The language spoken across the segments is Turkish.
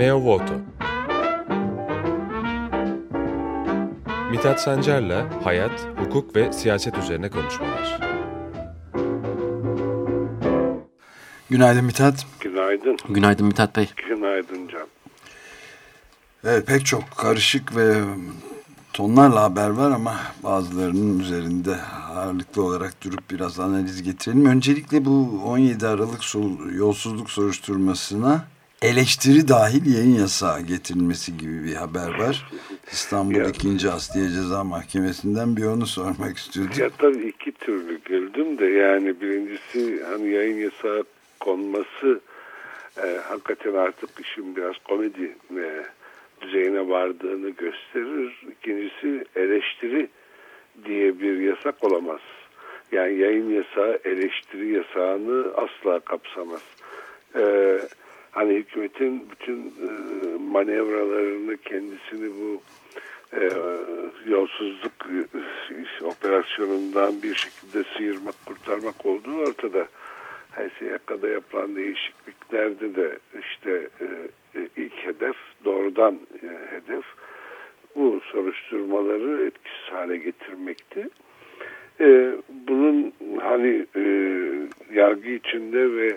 Meo Voto Mithat Sancar'la hayat, hukuk ve siyaset üzerine konuşmalar. Günaydın Mithat. Günaydın. Günaydın Mithat Bey. Günaydın Can. Evet pek çok karışık ve tonlarla haber var ama bazılarının üzerinde ağırlıklı olarak durup biraz analiz getirelim. Öncelikle bu 17 Aralık yolsuzluk soruşturmasına eleştiri dahil yayın yasağı getirilmesi gibi bir haber var. İstanbul ya, 2. Asliye Ceza Mahkemesi'nden bir onu sormak istiyordum. Ya tabii iki türlü güldüm de yani birincisi hani yayın yasağı konması e, hakikaten artık işin biraz komedi e, düzeyine vardığını gösterir. İkincisi eleştiri diye bir yasak olamaz. Yani yayın yasağı eleştiri yasağını asla kapsamaz. Ee, hani hükümetin bütün e, manevralarını kendisini bu e, yolsuzluk e, operasyonundan bir şekilde sıyırmak, kurtarmak olduğu ortada. HSYK'da yapılan değişikliklerde de işte e, e, ilk hedef, doğrudan e, hedef bu soruşturmaları etkisiz hale getirmekti. E, bunun hani e, yargı içinde ve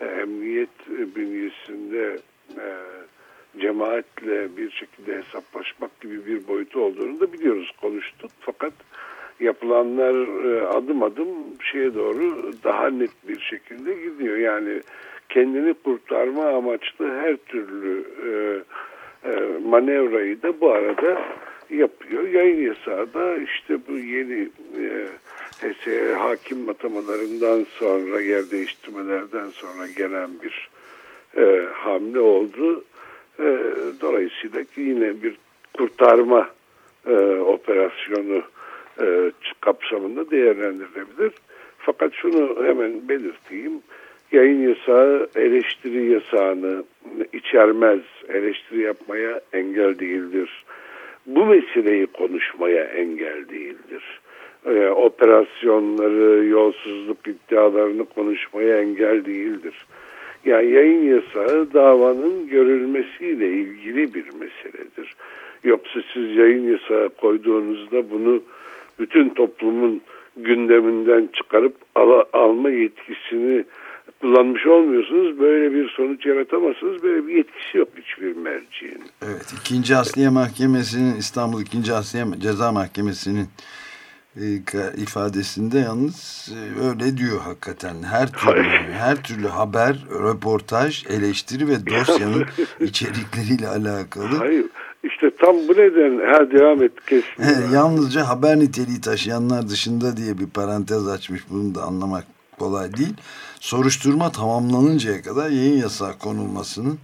emniyet bünyesinde e, cemaatle bir şekilde hesaplaşmak gibi bir boyutu olduğunu da biliyoruz, konuştuk. Fakat yapılanlar e, adım adım şeye doğru daha net bir şekilde gidiyor. Yani kendini kurtarma amaçlı her türlü e, e, manevrayı da bu arada yapıyor. Yayın yasağı da işte bu yeni e, HSE hakim atamalarından sonra yer değiştirmelerden sonra gelen bir e, hamle oldu. E, dolayısıyla yine bir kurtarma e, operasyonu e, kapsamında değerlendirilebilir. Fakat şunu hemen belirteyim. Yayın yasağı eleştiri yasağını içermez. Eleştiri yapmaya engel değildir. Bu meseleyi konuşmaya engel değildir. Ee, operasyonları, yolsuzluk iddialarını konuşmaya engel değildir. Yani yayın yasağı davanın görülmesiyle ilgili bir meseledir. Yoksa siz yayın yasağı koyduğunuzda bunu bütün toplumun gündeminden çıkarıp ala, alma yetkisini kullanmış olmuyorsunuz. Böyle bir sonuç yaratamazsınız. Böyle bir yetkisi yok hiçbir merciğin. Evet. ikinci Asliye Mahkemesi'nin İstanbul ikinci Asliye Ceza Mahkemesi'nin e, ifadesinde yalnız e, öyle diyor hakikaten. Her türlü her türlü haber, röportaj, eleştiri ve dosyanın içerikleriyle alakalı. Hayır. İşte tam bu neden her devam et kesin. Yalnızca haber niteliği taşıyanlar dışında diye bir parantez açmış. Bunu da anlamak kolay değil. Soruşturma tamamlanıncaya kadar yayın yasağı konulmasının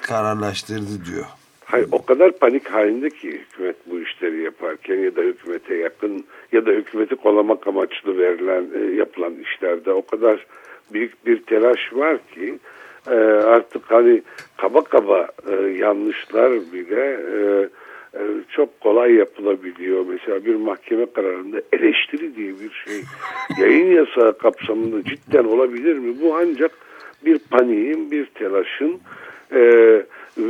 kararlaştırdı diyor. Hayır o kadar panik halinde ki hükümet bu işleri yaparken ya da hükümete yakın ya da hükümeti kollamak amaçlı verilen e, yapılan işlerde o kadar büyük bir telaş var ki e, artık hani kaba kaba e, yanlışlar bile e, e, çok kolay yapılabiliyor. Mesela bir mahkeme kararında eleştiri diye bir şey yayın yasağı kapsamında cidden olabilir mi? Bu ancak bir paniğin, bir telaşın e, e,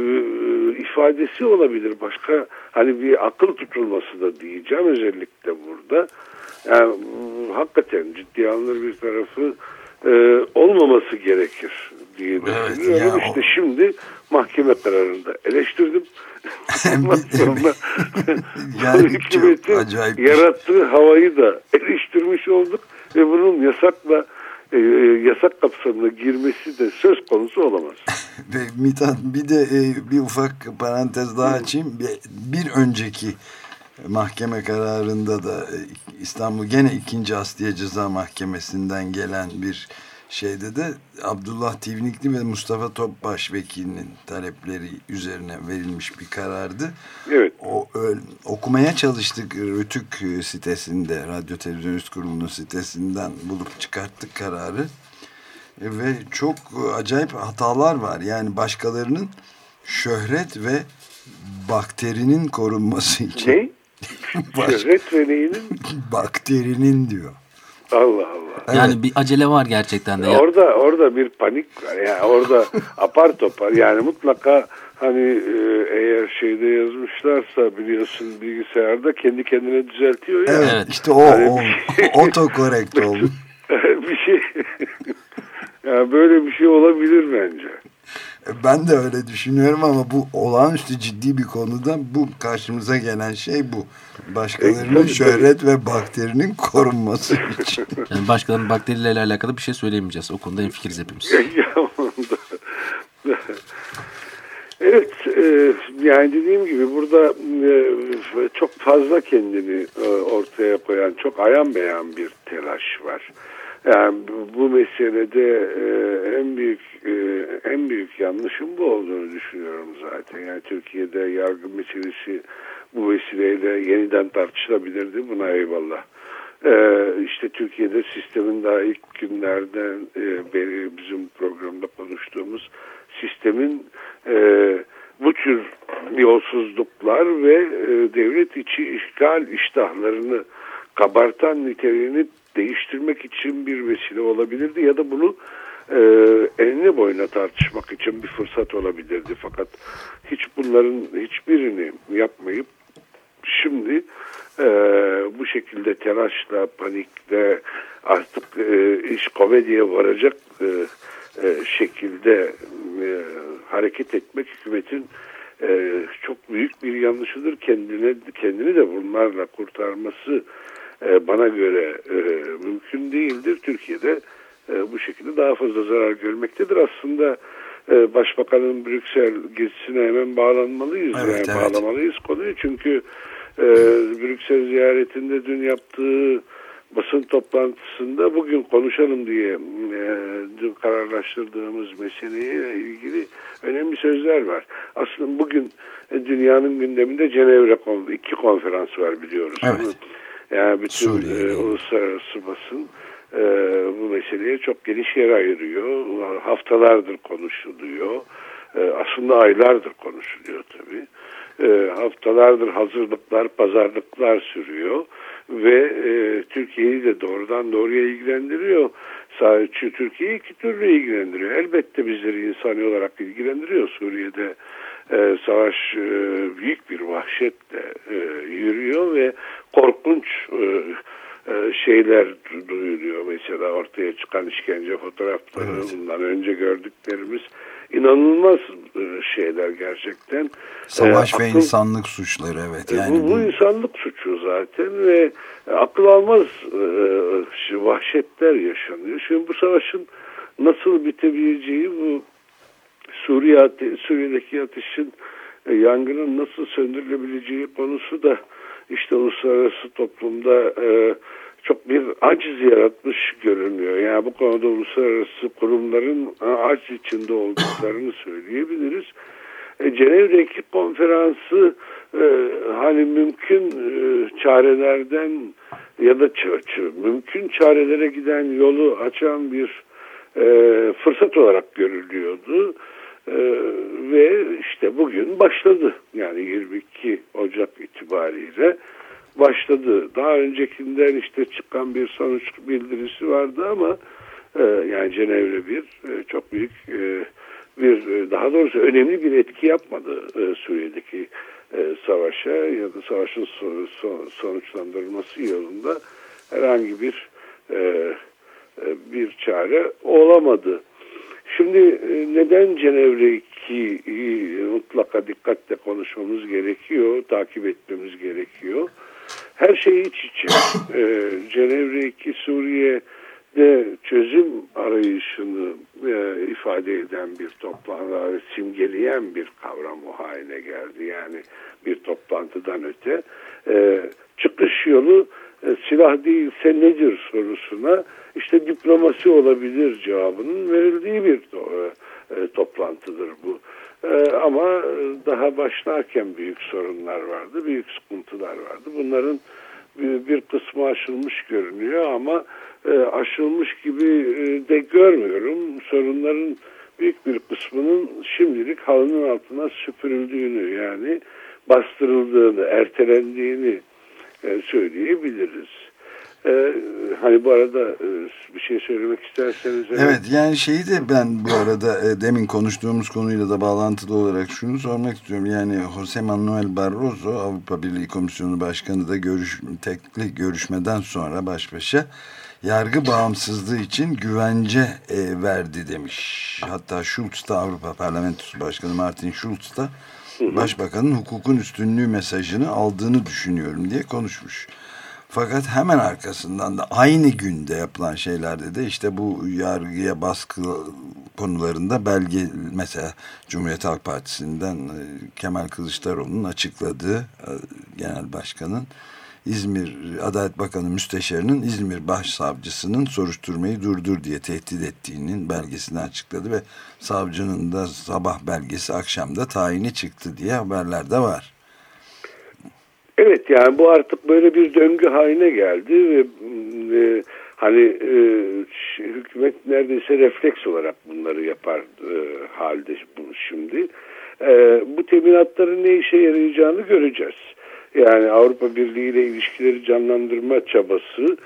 ifadesi olabilir. Başka hani bir akıl tutulması da diyeceğim özellikle burada. Yani hakikaten ciddi alınır bir tarafı e, olmaması gerekir diye evet, düşünüyorum. İşte o... şimdi mahkeme kararında eleştirdim. sonra yani hükümetin şey. yarattığı havayı da eleştirmiş olduk ve bunun yasakla e, yasak kapsamına girmesi de söz konusu olamaz. Mithat bir de e, bir ufak parantez daha açayım. Bir, bir önceki mahkeme kararında da e, İstanbul gene 2. Asliye Ceza Mahkemesi'nden gelen bir şeyde de Abdullah Tivnikli ve Mustafa Topbaş vekilinin talepleri üzerine verilmiş bir karardı. Evet. O, öyle, okumaya çalıştık Rütük sitesinde, Radyo Televizyon Üst Kurulu'nun sitesinden bulup çıkarttık kararı. E, ve çok acayip hatalar var. Yani başkalarının şöhret ve bakterinin korunması için. Ne? şöhret ve neyinin? bakterinin diyor. Allah Allah. Yani evet. bir acele var gerçekten de. Orada orada bir panik var. Yani orada apar topar yani mutlaka hani e, eğer şeyde yazmışlarsa biliyorsun bilgisayarda kendi kendine düzeltiyor ya. Evet işte o, yani o şey, otokorekt oldu. bir şey yani böyle bir şey olabilir bence. Ben de öyle düşünüyorum ama bu olağanüstü ciddi bir konuda bu karşımıza gelen şey bu. Başkalarının e, şöhret ve bakterinin korunması için. Yani başkalarının bakterilerle alakalı bir şey söyleyemeyeceğiz. O konuda fikiriz hepimiz. evet, e, yani dediğim gibi burada e, çok fazla kendini e, ortaya koyan, çok ayan beyan bir telaş var. Yani bu meselede e, en büyük e, en büyük yanlışın bu olduğunu düşünüyorum zaten. Yani Türkiye'de yargı meselesi bu vesileyle yeniden tartışılabilirdi. Buna eyvallah. Ee, işte Türkiye'de sistemin daha ilk günlerden e, beri bizim programda konuştuğumuz sistemin e, bu tür yolsuzluklar ve e, devlet içi işgal iştahlarını kabartan niteliğini değiştirmek için bir vesile olabilirdi ya da bunu e, enine boyuna tartışmak için bir fırsat olabilirdi. Fakat hiç bunların hiçbirini yapmayıp şimdi e, bu şekilde telaşla, panikle artık e, iş komediye varacak e, e, şekilde e, hareket etmek hükümetin e, çok büyük bir yanlışıdır. Kendine kendini de bunlarla kurtarması e, bana göre e, mümkün değildir. Türkiye'de e, bu şekilde daha fazla zarar görmektedir. Aslında e, Başbakanın Brüksel gezisine hemen bağlanmalıyız. Evet, yani evet. Bağlamalıyız konuyu çünkü e, Brüksel ziyaretinde dün yaptığı basın toplantısında bugün konuşalım diye e, dün kararlaştırdığımız meseleyle ilgili önemli sözler var. Aslında bugün e, dünyanın gündeminde Cenevre iki konferans var biliyoruz. Evet. Yani bütün e, uluslararası basın e, bu meseleye çok geniş yer ayırıyor. Haftalardır konuşuluyor. E, aslında aylardır konuşuluyor tabii. E, haftalardır hazırlıklar, pazarlıklar sürüyor ve e, Türkiye'yi de doğrudan doğruya ilgilendiriyor. Sadece Türkiye'yi iki türlü ilgilendiriyor. Elbette bizleri insani olarak ilgilendiriyor. Suriye'de e, savaş e, büyük bir vahşetle e, yürüyor ve korkunç e, e, şeyler duyuluyor. Mesela ortaya çıkan işkence fotoğrafları evet. bundan önce gördüklerimiz inanılmaz e, şeyler gerçekten. Savaş e, ve akıl, insanlık suçları evet. E, yani bu, bu insanlık suçu zaten ve akıl almaz e, vahşetler yaşanıyor. Şimdi bu savaşın nasıl bitebileceği bu Suriye Suriye'deki ateşin e, yangının nasıl söndürülebileceği konusu da işte uluslararası toplumda e, çok bir aciz yaratmış görünüyor. Yani bu konuda uluslararası kurumların aciz içinde olduklarını söyleyebiliriz. E, Cenevre'deki konferansı e, hani mümkün e, çarelerden ya da mümkün çarelere giden yolu açan bir e, fırsat olarak görülüyordu. Ee, ve işte bugün başladı. Yani 22 Ocak itibariyle başladı. Daha öncekinden işte çıkan bir sonuç bildirisi vardı ama e, yani Cenevre bir e, çok büyük e, bir e, daha doğrusu önemli bir etki yapmadı e, Suriye'deki e, savaşa ya da savaşın so, so, sonuçlandırılması yolunda herhangi bir e, e bir çare olamadı. Şimdi e, neden Cenevre 2'yi mutlaka dikkatle konuşmamız gerekiyor, takip etmemiz gerekiyor. Her şey iç içe. Ee, Cenevre 2 Suriye'de çözüm arayışını e, ifade eden bir toplantı, simgeleyen bir kavram o haline geldi. Yani bir toplantıdan öte. E, çıkış yolu e, silah değilse nedir sorusuna işte diplomasi olabilir cevabının verildiği bir e, toplantıdır bu. E, ama daha başlarken büyük sorunlar vardı, büyük sıkıntılar vardı. Bunların bir, kısmı aşılmış görünüyor ama e, aşılmış gibi de görmüyorum. Sorunların büyük bir kısmının şimdilik halının altına süpürüldüğünü yani bastırıldığını, ertelendiğini söyleyebiliriz. Ee, hani bu arada e, bir şey söylemek isterseniz. Evet yani şeyi de ben bu arada e, demin konuştuğumuz konuyla da bağlantılı olarak şunu sormak istiyorum. Yani Jose Manuel Barroso Avrupa Birliği Komisyonu Başkanı da görüş, tekli görüşmeden sonra baş başa yargı bağımsızlığı için güvence e, verdi demiş. Hatta Schulz da Avrupa Parlamentosu Başkanı Martin Schulz da Başbakanın hukukun üstünlüğü mesajını aldığını düşünüyorum diye konuşmuş. Fakat hemen arkasından da aynı günde yapılan şeylerde de işte bu yargıya baskı konularında belge mesela Cumhuriyet Halk Partisi'nden e, Kemal Kılıçdaroğlu'nun açıkladığı e, genel başkanın İzmir Adalet Bakanı Müsteşarı'nın İzmir Başsavcısının soruşturmayı durdur diye tehdit ettiğinin belgesini açıkladı ve savcının da sabah belgesi akşamda tayini çıktı diye haberler de var. Evet yani bu artık böyle bir döngü haline geldi ve e, hani e, hükümet neredeyse refleks olarak bunları yapar e, halde bu şimdi. E, bu teminatların ne işe yarayacağını göreceğiz. Yani Avrupa Birliği ile ilişkileri canlandırma çabası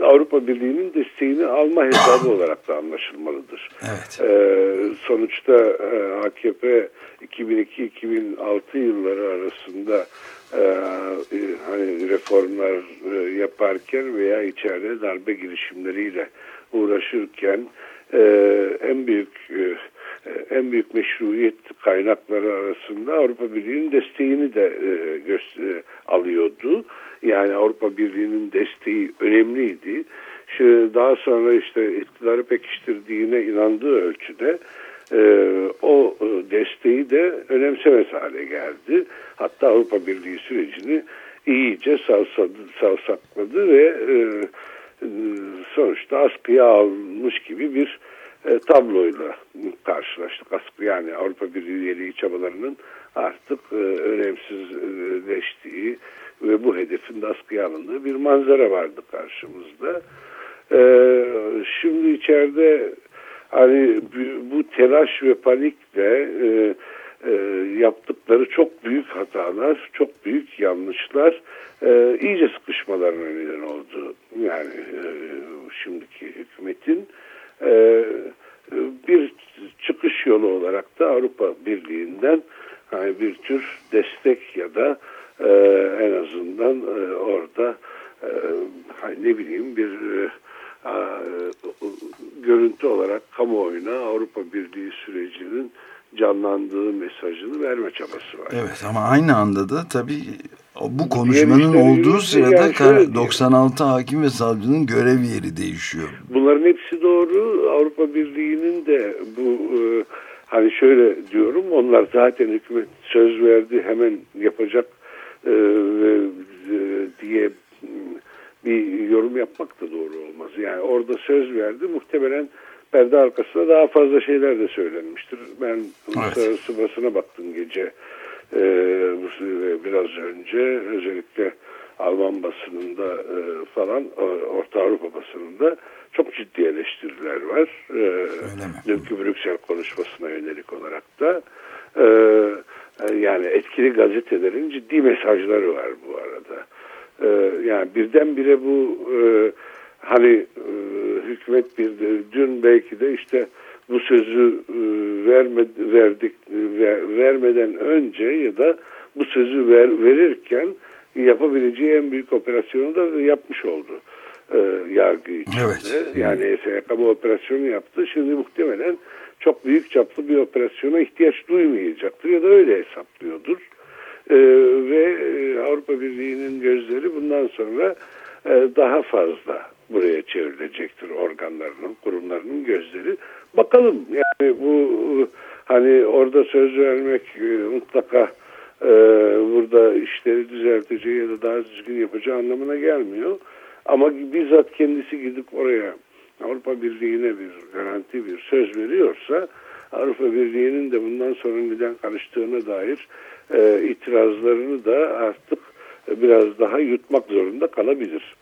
Avrupa Birliği'nin desteğini alma hesabı olarak da anlaşılmalıdır. Evet. Ee, sonuçta e, AKP 2002-2006 yılları arasında e, e, hani reformlar e, yaparken veya içeride darbe girişimleriyle uğraşırken e, en büyük e, en büyük meşruiyet kaynakları arasında Avrupa Birliği'nin desteğini de e, alıyordu. Yani Avrupa Birliği'nin desteği önemliydi. Şimdi daha sonra işte iktidarı pekiştirdiğine inandığı ölçüde e, o desteği de önemsemez hale geldi. Hatta Avrupa Birliği sürecini iyice savsadı, savsakladı ve e, sonuçta askıya almış gibi bir e, tabloyla karşılaştık. Yani Avrupa Birliği üyeliği çabalarının artık e, önemsizleştiği ve bu hedefin de askıya alındığı bir manzara vardı karşımızda. E, şimdi içeride hani bu telaş ve panikle yaptıkları çok büyük hatalar, çok büyük yanlışlar iyice sıkışmalarına neden oldu. Yani şimdiki hükümetin bir çıkış yolu olarak da Avrupa Birliği'nden hani bir tür destek ya da e, en azından e, orada e, hani ne bileyim bir görüntü olarak kamuoyuna Avrupa Birliği sürecinin canlandığı mesajını verme çabası var. Evet ama aynı anda da tabii bu konuşmanın olduğu sırada yani 96 hakim ve savcının görev yeri değişiyor. Bunların hepsi doğru. Avrupa Birliği'nin de bu e, hani şöyle diyorum onlar zaten hükümet söz verdi hemen yapacak e, e, diye bir yorum yapmak da doğru olmaz. Yani orada söz verdi muhtemelen perde arkasında daha fazla şeyler de söylenmiştir. Ben uluslararası evet. basına baktım gece e, biraz önce özellikle Alman basınında e, falan Orta Avrupa basınında çok ciddi eleştiriler var. E, dünkü Brüksel konuşmasına yönelik olarak da e, e, yani etkili gazetelerin ciddi mesajları var bu arada. E, yani birdenbire bu e, hani e, hükümet bir de, dün belki de işte bu sözü e, verme, verdik ver, vermeden önce ya da bu sözü ver, verirken yapabileceği en büyük operasyonu da yapmış oldu e, yargı içinde. Evet. Yani ESYK bu operasyonu yaptı. Şimdi muhtemelen çok büyük çaplı bir operasyona ihtiyaç duymayacaktır ya da öyle hesaplıyordur. E, ve e, Avrupa Birliği'nin gözleri bundan sonra e, daha fazla buraya çevrilecektir organlarının, kurumlarının gözleri. Bakalım yani bu hani orada söz vermek e, mutlaka e, burada işleri düzelteceği ya da daha düzgün yapacağı anlamına gelmiyor. Ama bizzat kendisi gidip oraya Avrupa Birliği'ne bir garanti bir söz veriyorsa Avrupa Birliği'nin de bundan sonra neden karıştığına dair e, itirazlarını da artık biraz daha yutmak zorunda kalabilir.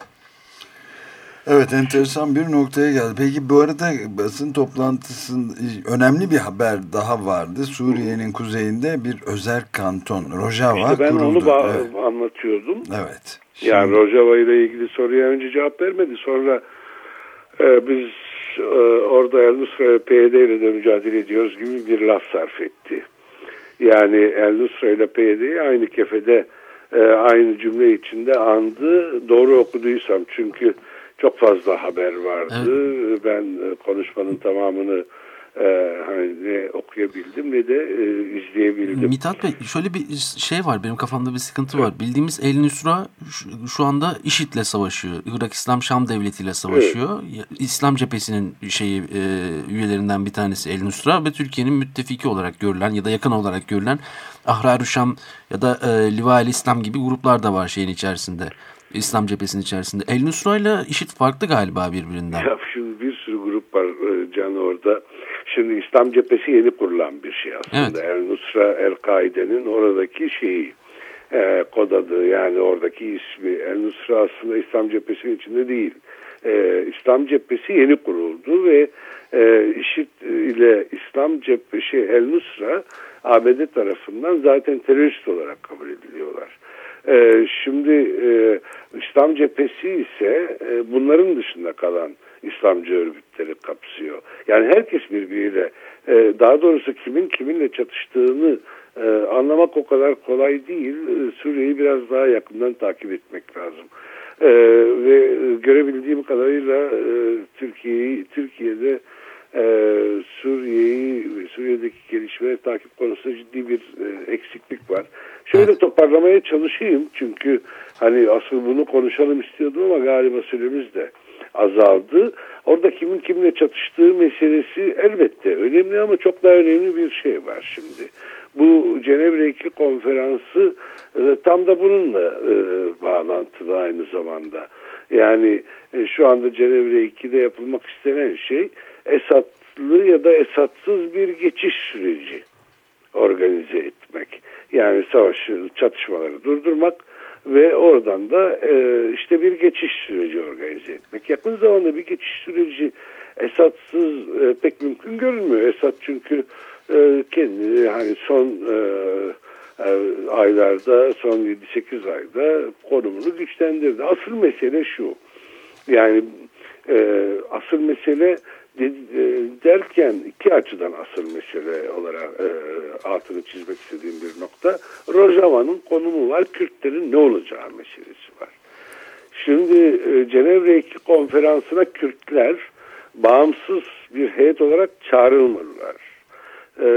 Evet enteresan bir noktaya geldi. Peki bu arada basın toplantısının önemli bir haber daha vardı. Suriye'nin kuzeyinde bir özel kanton Rojava işte ben kuruldu. onu evet. anlatıyordum. evet. Şimdi... Yani Rojava ile ilgili soruya önce cevap vermedi. Sonra e, biz e, orada El Nusra ve PYD ile de mücadele ediyoruz gibi bir laf sarf etti. Yani El Nusra ile PYD'yi aynı kefede e, aynı cümle içinde andı. Doğru okuduysam çünkü çok fazla haber vardı. Evet. Ben e, konuşmanın tamamını e, hani ne okuyabildim ne de e, izleyebildim. Mithat Bey şöyle bir şey var benim kafamda bir sıkıntı var. Bildiğimiz El Nusra şu, şu anda IŞİD'le savaşıyor. Irak İslam Şam Devleti ile savaşıyor. Evet. İslam cephesinin şeyi e, üyelerinden bir tanesi El Nusra ve Türkiye'nin müttefiki olarak görülen ya da yakın olarak görülen Ahrar Şam ya da e, Liva İslam gibi gruplar da var şeyin içerisinde. İslam cephesinin içerisinde. El Nusra ile IŞİD farklı galiba birbirinden. Ya şimdi bir sürü grup var e, Can orada. Şimdi İslam cephesi yeni kurulan bir şey aslında. Evet. El Nusra El-Kaide'nin oradaki şeyi e, kod adı yani oradaki ismi. El Nusra aslında İslam cephesinin içinde değil. E, İslam cephesi yeni kuruldu ve e, IŞİD ile İslam cephesi El Nusra ABD tarafından zaten terörist olarak kabul ediliyorlar. E, şimdi e, İslam cephesi ise e, bunların dışında kalan İslamcı örgütleri kapsıyor. Yani herkes birbiriyle e, daha doğrusu kimin kiminle çatıştığını e, anlamak o kadar kolay değil. E, Suriye'yi biraz daha yakından takip etmek lazım. E, ve görebildiğim kadarıyla e, Türkiye'yi Türkiye'de e, Suriye'yi Suriye'deki gelişmeleri takip konusunda ciddi bir e, eksiklik var. Şöyle toparlamaya çalışayım çünkü hani asıl bunu konuşalım istiyordum ama galiba süremiz de azaldı. Orada kimin kimle çatıştığı meselesi elbette önemli ama çok daha önemli bir şey var şimdi. Bu Cenevre 2 konferansı e, tam da bununla e, bağlantılı aynı zamanda. Yani e, şu anda Cenevre 2'de yapılmak istenen şey Esadlı ya da Esadsız bir geçiş süreci organize etmek. Yani savaşı, çatışmaları durdurmak ve oradan da e, işte bir geçiş süreci organize etmek. Yakın zamanda bir geçiş süreci Esad'sız e, pek mümkün görünmüyor. Esad çünkü e, kendi hani son e, e, aylarda, son 7-8 ayda konumunu güçlendirdi. Asıl mesele şu. Yani e, asıl mesele derken iki açıdan asıl mesele olarak e, altını çizmek istediğim bir nokta. Rojava'nın konumu var, Kürtlerin ne olacağı meselesi var. Şimdi e, Cenevre 2 konferansına Kürtler bağımsız bir heyet olarak çağrılmadılar. E,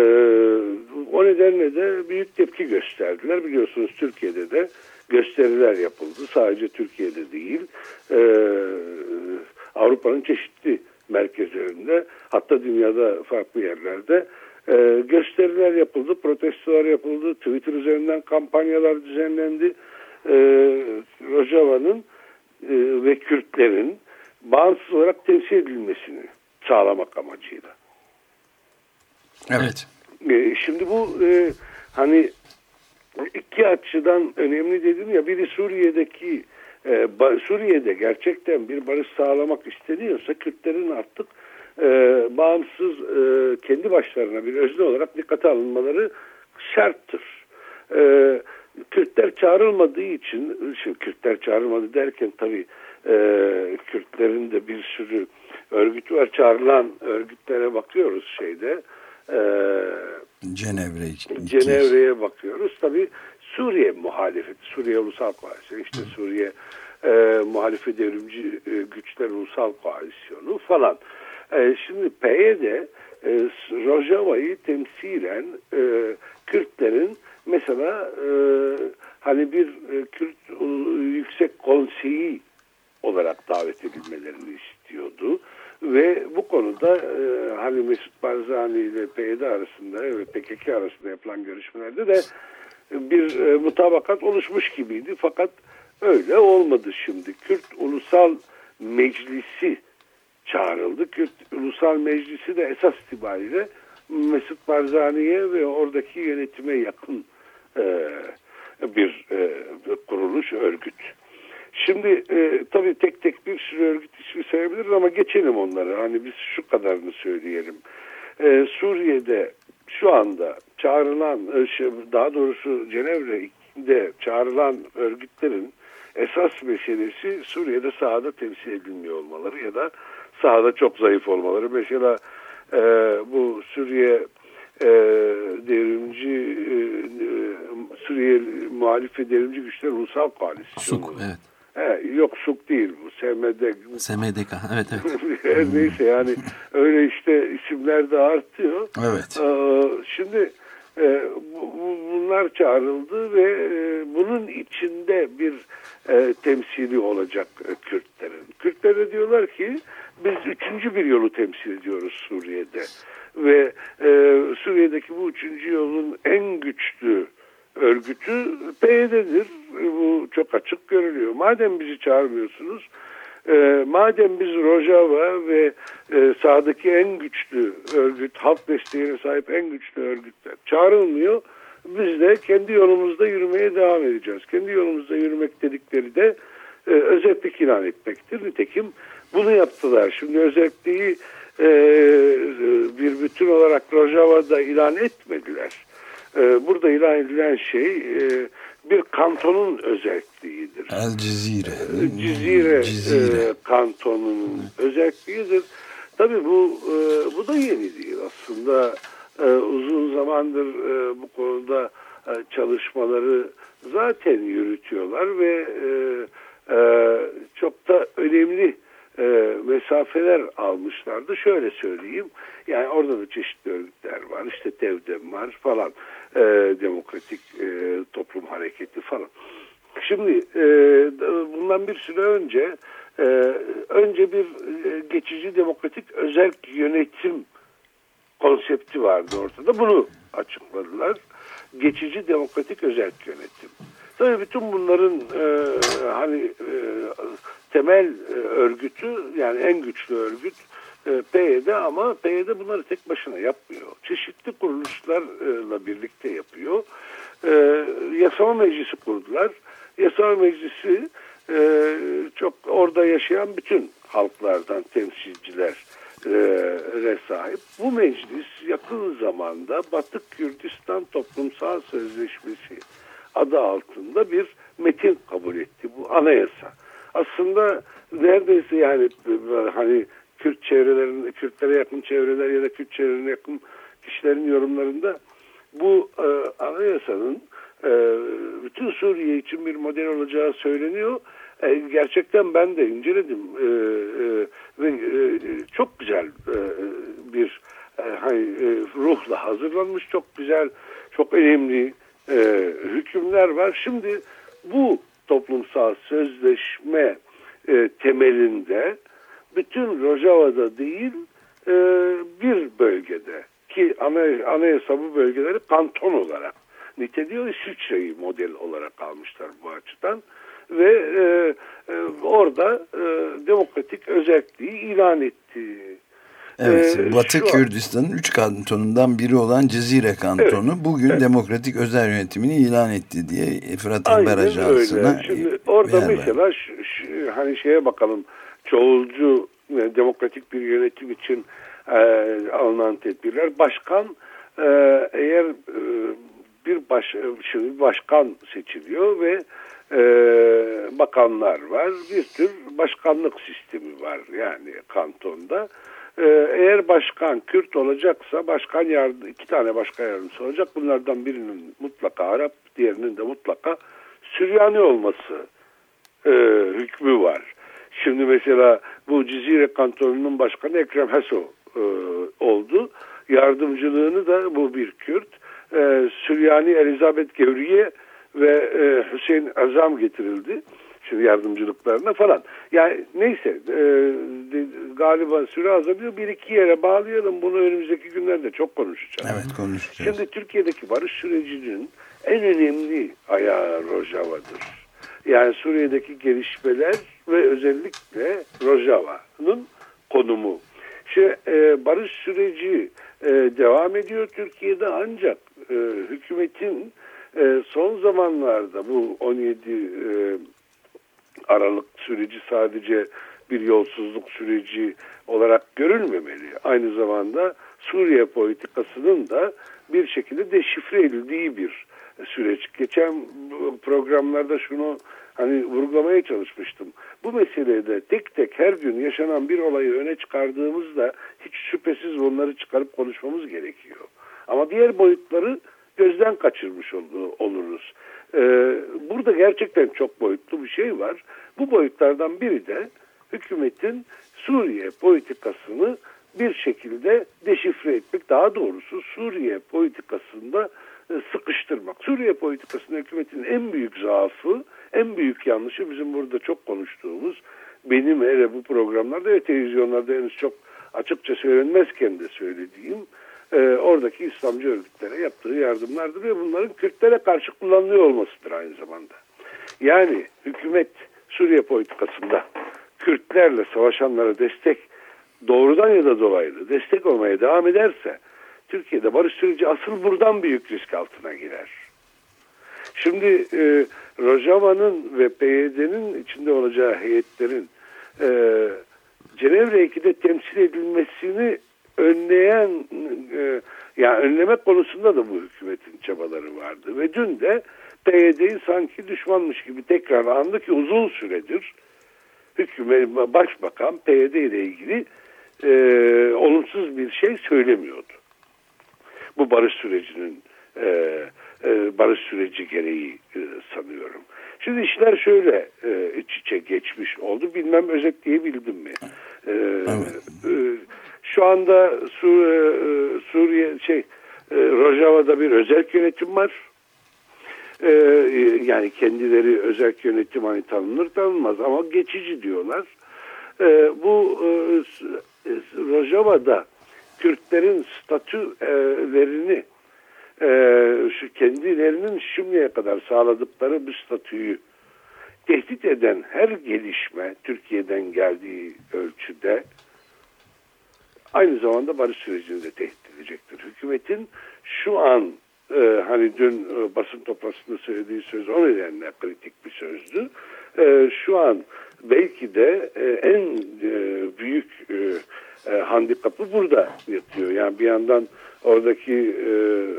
o nedenle de büyük tepki gösterdiler. Biliyorsunuz Türkiye'de de gösteriler yapıldı. Sadece Türkiye'de değil, e, Avrupa'nın çeşitli merkezlerinde hatta dünyada farklı yerlerde e, gösteriler yapıldı, protestolar yapıldı, Twitter üzerinden kampanyalar düzenlendi. E, Rojava'nın e, ve Kürtlerin bağımsız olarak temsil edilmesini sağlamak amacıyla. Evet. E, şimdi bu e, hani iki açıdan önemli dedim ya biri Suriye'deki e, Suriye'de gerçekten bir barış sağlamak isteniyorsa Kürtlerin artık e, bağımsız e, kendi başlarına bir özne olarak dikkate alınmaları şarttır. E, Kürtler çağrılmadığı için, şimdi Kürtler çağrılmadı derken tabii e, Kürtlerin de bir sürü örgütü var. Çağrılan örgütlere bakıyoruz şeyde. E, Cenevre. Cenevre'ye bakıyoruz. Tabii Suriye muhalefeti, Suriye Ulusal Koalisyonu, işte Suriye e, muhalife devrimci e, güçler ulusal koalisyonu falan. E, şimdi PYD e, Rojava'yı temsilen e, Kürtlerin mesela e, hani bir e, Kürt e, yüksek konseyi olarak davet edilmelerini istiyordu. Ve bu konuda e, hani Mesut Barzani ile PYD arasında ve PKK arasında yapılan görüşmelerde de bir e, mutabakat oluşmuş gibiydi. Fakat öyle olmadı şimdi. Kürt Ulusal Meclisi çağrıldı. Kürt Ulusal Meclisi de esas itibariyle Mesut Barzani'ye ve oradaki yönetime yakın e, bir, e, kuruluş, örgüt. Şimdi e, tabii tek tek bir sürü örgüt ismi sayabiliriz ama geçelim onları. Hani biz şu kadarını söyleyelim. E, Suriye'de şu anda çağrılan, e, daha doğrusu Cenevre'de çağrılan örgütlerin esas meselesi Suriye'de sahada temsil edilmiyor olmaları ya da sahada çok zayıf olmaları. Mesela e, bu Suriye e, devrimci e, e Suriye muhalif ve devrimci güçler ulusal koalisyonu. SUK evet. He, yok SUK değil bu SMD. SMDK evet evet. Neyse yani öyle işte isimler de artıyor. Evet. Ee, şimdi e, bunlar çağrıldı ve e, bunun içinde bir e, temsili olacak Kürtlerin. Kürtler de diyorlar ki biz üçüncü bir yolu temsil ediyoruz Suriye'de ve Suriye'deki bu üçüncü yolun en güçlü örgütü PYD'dir. Bu çok açık görülüyor. Madem bizi çağırmıyorsunuz e, madem biz Rojava ve e, sahadaki en güçlü örgüt, halk desteğine sahip en güçlü örgütler çağrılmıyor, biz de kendi yolumuzda yürümeye devam edeceğiz. Kendi yolumuzda yürümek dedikleri de e, özetlik ilan etmektir. Nitekim bunu yaptılar. Şimdi özetliği e, bir bütün olarak Rojava'da ilan etmediler. E, burada ilan edilen şey e, bir kantonun özelliğidir. El Cizire. Cizire, Cizire. E, kantonunun özelliğidir. Tabii bu e, bu da yeni değil aslında. E, uzun zamandır e, bu konuda e, çalışmaları zaten yürütüyorlar ve e, e, çok da önemli e, mesafeler almışlardı. Şöyle söyleyeyim. Yani orada da çeşitli örgütler var. İşte Tevdem var falan. E, Demokratik e, Toplum Hareketi falan. Şimdi e, bundan bir süre önce e, önce bir e, geçici demokratik özel yönetim konsepti vardı ortada. Bunu açıkladılar. Geçici demokratik özel yönetim. Tabii bütün bunların e, hani e, temel e, örgütü yani en güçlü örgüt PYD ama PYD bunları tek başına yapmıyor. Çeşitli kuruluşlarla birlikte yapıyor. E, yasama meclisi kurdular. Yasama meclisi e, çok orada yaşayan bütün halklardan temsilciler e, sahip. Bu meclis yakın zamanda Batı Kürdistan Toplumsal Sözleşmesi adı altında bir metin kabul etti. Bu anayasa. Aslında neredeyse yani hani Kürt çevrelerinde, Kürtlere yakın çevreler ya da Kürt çevrelerine yakın kişilerin yorumlarında bu e, anayasanın e, bütün Suriye için bir model olacağı söyleniyor. E, gerçekten ben de inceledim e, e, ve e, çok güzel e, bir e, e, ruhla hazırlanmış, çok güzel, çok önemli e, hükümler var. Şimdi bu toplumsal sözleşme e, temelinde bütün Rojava'da değil e, bir bölgede ki ana, anayasa bu bölgeleri kanton olarak niteliyor. İsviçre'yi model olarak almışlar bu açıdan ve e, e, orada e, demokratik özelliği ilan etti. Evet, ee, Batı Kürdistan'ın üç kantonundan biri olan Cezire kantonu evet, bugün evet. demokratik özel yönetimini ilan etti diye Fırat Haber Ajansı'na Şimdi orada mesela şu, şu, hani şeye bakalım çoğulcu e, demokratik bir yönetim için e, alınan tedbirler. Başkan e, eğer e, bir baş, şimdi başkan seçiliyor ve e, bakanlar var. Bir tür başkanlık sistemi var yani kantonda. E, eğer başkan Kürt olacaksa başkan yardım, iki tane başkan yardımcısı olacak. Bunlardan birinin mutlaka Arap, diğerinin de mutlaka Süryani olması e, hükmü var. Şimdi mesela bu Cizire kantonunun başkanı Ekrem Heso e, oldu. Yardımcılığını da bu bir Kürt. E, Süryani Elizabeth Gevriye ve e, Hüseyin Azam getirildi. Şimdi yardımcılıklarına falan. Yani neyse e, de, galiba süre azalıyor. Bir iki yere bağlayalım. Bunu önümüzdeki günlerde çok konuşacağız. Evet konuşacağız. Şimdi Türkiye'deki barış sürecinin en önemli ayağı Rojava'dır. Yani Suriye'deki gelişmeler ve özellikle Rojava'nın konumu. İşte e, barış süreci e, devam ediyor Türkiye'de ancak e, hükümetin e, son zamanlarda bu 17 e, Aralık süreci sadece bir yolsuzluk süreci olarak görülmemeli. Aynı zamanda Suriye politikasının da bir şekilde deşifre edildiği bir süreç. Geçen programlarda şunu hani vurgulamaya çalışmıştım. Bu meselede tek tek her gün yaşanan bir olayı öne çıkardığımızda hiç şüphesiz bunları çıkarıp konuşmamız gerekiyor. Ama diğer boyutları gözden kaçırmış oluruz. Ee, burada gerçekten çok boyutlu bir şey var. Bu boyutlardan biri de hükümetin Suriye politikasını bir şekilde deşifre etmek, daha doğrusu Suriye politikasında sıkıştırmak. Suriye politikasında hükümetin en büyük zaafı, en büyük yanlışı bizim burada çok konuştuğumuz, benim hele bu programlarda ve televizyonlarda henüz çok açıkça söylenmezken de söylediğim, e, oradaki İslamcı örgütlere yaptığı yardımlardır ve bunların Kürtlere karşı kullanılıyor olmasıdır aynı zamanda. Yani hükümet Suriye politikasında Kürtlerle savaşanlara destek doğrudan ya da dolaylı destek olmaya devam ederse Türkiye'de barış süreci asıl buradan büyük risk altına girer. Şimdi e, Rojava'nın ve PYD'nin içinde olacağı heyetlerin e, Cenevre 2'de temsil edilmesini önleyen e, yani önlemek konusunda da bu hükümetin çabaları vardı ve dün de PYD'yi sanki düşmanmış gibi tekrar andı ki uzun süredir hükümet başbakan PYD ile ilgili e, olumsuz bir şey söylemiyordu. Bu barış sürecinin e, e, barış süreci gereği e, sanıyorum. Şimdi işler şöyle e, iç içe geçmiş oldu. Bilmem özetleyebildim mi? E, evet. e, şu anda Sur e, Suriye şey e, Rojava'da bir özel yönetim var. E, yani kendileri özel yönetim hani tanınır tanınmaz ama geçici diyorlar. E, bu e, Rojava'da Kürtlerin statülerini e, şu kendilerinin şimdiye kadar sağladıkları bu statüyü tehdit eden her gelişme Türkiye'den geldiği ölçüde aynı zamanda barış sürecini de tehdit edecektir. Hükümetin şu an e, hani dün e, basın toplantısında söylediği söz o nedenle kritik bir sözdü. E, şu an belki de e, en e, büyük e, e, handikapı burada yatıyor. Yani bir yandan oradaki e,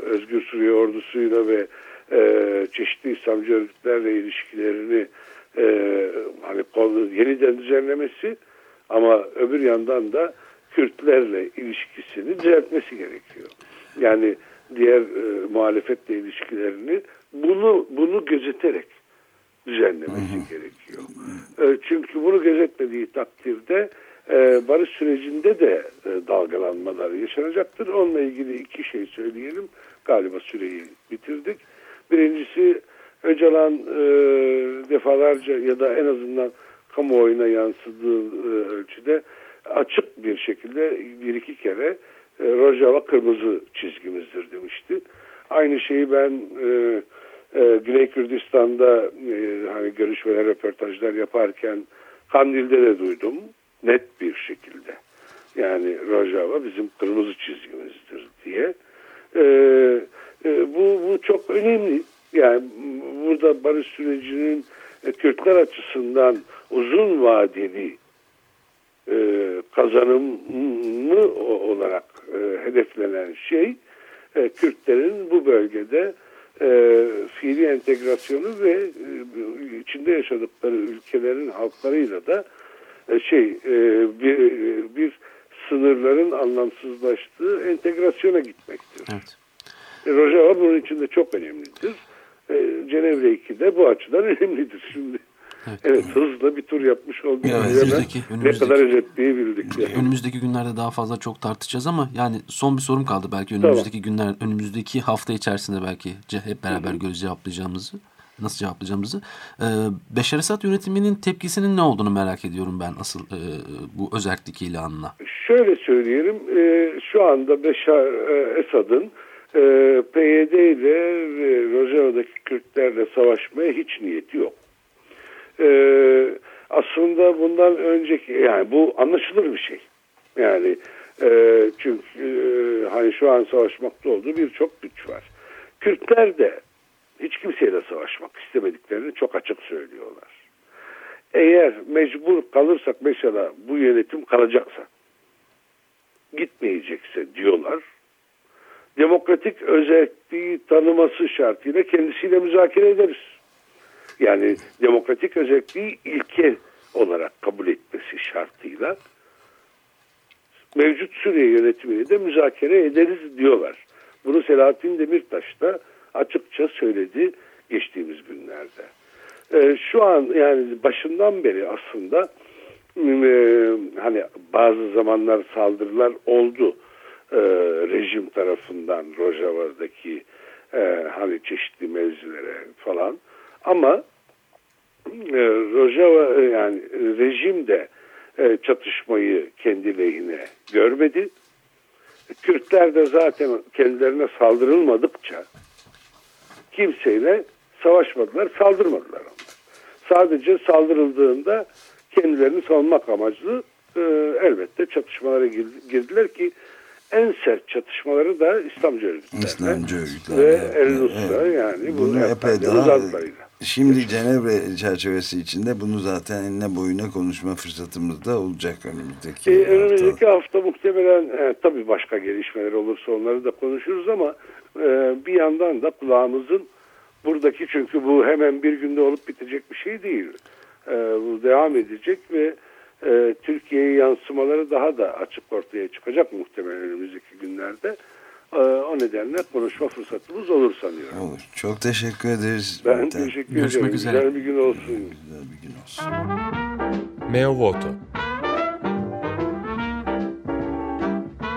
Özgür Suriye ordusuyla ve e, çeşitli İslamcı örgütlerle ilişkilerini e, hani yeniden düzenlemesi ama öbür yandan da Kürtlerle ilişkisini düzeltmesi gerekiyor. Yani diğer e, muhalefetle ilişkilerini bunu bunu gözeterek düzenlemesi gerekiyor. E, çünkü bunu gözetmediği takdirde e, barış sürecinde de e, dalgalanmalar yaşanacaktır. Onunla ilgili iki şey söyleyelim. Galiba süreyi bitirdik. Birincisi Öcalan e, defalarca ya da en azından kamuoyuna yansıdığı ölçüde açık bir şekilde bir iki kere Rojava kırmızı çizgimizdir demişti. Aynı şeyi ben e, e, Güney Kürdistan'da hani görüşmeler, röportajlar yaparken Kandil'de de duydum net bir şekilde. Yani Rojava bizim kırmızı çizgimizdir diye. E, e, bu, bu çok önemli. Yani burada barış sürecinin e, Kürtler açısından uzun vadeli e, kazanımı olarak e, hedeflenen şey e, Kürtlerin bu bölgede e, fiili entegrasyonu ve e, içinde yaşadıkları ülkelerin halklarıyla da şey e, bir, bir sınırların anlamsızlaştığı entegrasyona gitmektir. Evet. E, Rojava bunun için de çok önemlidir. Cenevre 2 de bu açıdan önemlidir şimdi. Evet, evet hızla bir tur yapmış olduk. Evet, önümüzdeki, önümüzdeki, ne kadar özetleyebildik. Yani. Önümüzdeki günlerde daha fazla çok tartışacağız ama yani son bir sorum kaldı belki önümüzdeki tamam. günler, önümüzdeki hafta içerisinde belki hep beraber göz cevaplayacağımızı nasıl cevaplayacağımızı. Ee, Beşar Esad yönetiminin tepkisinin ne olduğunu merak ediyorum ben asıl e, bu özellik ilanına. Şöyle söyleyelim, e, şu anda Beşar e, Esad'ın e, PYD ile ve Rojava'daki Kürtlerle savaşmaya hiç niyeti yok. E, aslında bundan önceki, yani bu anlaşılır bir şey. Yani e, çünkü e, hani şu an savaşmakta olduğu birçok güç var. Kürtler de hiç kimseyle savaşmak istemediklerini çok açık söylüyorlar. eğer mecbur kalırsak mesela bu yönetim kalacaksa gitmeyecekse diyorlar. Demokratik özelliği tanıması şartıyla kendisiyle müzakere ederiz. Yani demokratik özelliği ilke olarak kabul etmesi şartıyla mevcut Suriye yönetimini de müzakere ederiz diyorlar. Bunu Selahattin Demirtaş da açıkça söyledi geçtiğimiz günlerde. Ee, şu an yani başından beri aslında e, hani bazı zamanlar saldırılar oldu e, rejim tarafından Rojava'daki e, hani çeşitli mevzilere falan ama Rojava yani rejim de çatışmayı kendi lehine görmedi. Kürtler de zaten kendilerine saldırılmadıkça kimseyle savaşmadılar, saldırmadılar onlar. Sadece saldırıldığında kendilerini savunmak amaçlı e, elbette çatışmalara girdiler ki en sert çatışmaları da İslamcı örgütlerle İslamcı örgütler ve El Nusra evet. yani bunu epey daha şimdi Cenevre çerçevesi içinde bunu zaten enine boyuna konuşma fırsatımız da olacak önümüzdeki e, önümüzdeki hafta muhtemelen e, tabii başka gelişmeler olursa onları da konuşuruz ama e, bir yandan da kulağımızın buradaki çünkü bu hemen bir günde olup bitecek bir şey değil. E, bu devam edecek ve e, Türkiye'ye yansımaları daha da açık ortaya çıkacak muhtemelen önümüzdeki günlerde. E, o nedenle konuşma fırsatımız olur sanıyorum. Olur. Çok teşekkür ederiz. Ben Zaten. teşekkür Görüşmek ederim. Üzere. Güzel bir gün olsun. Güzel bir gün olsun. Meo Voto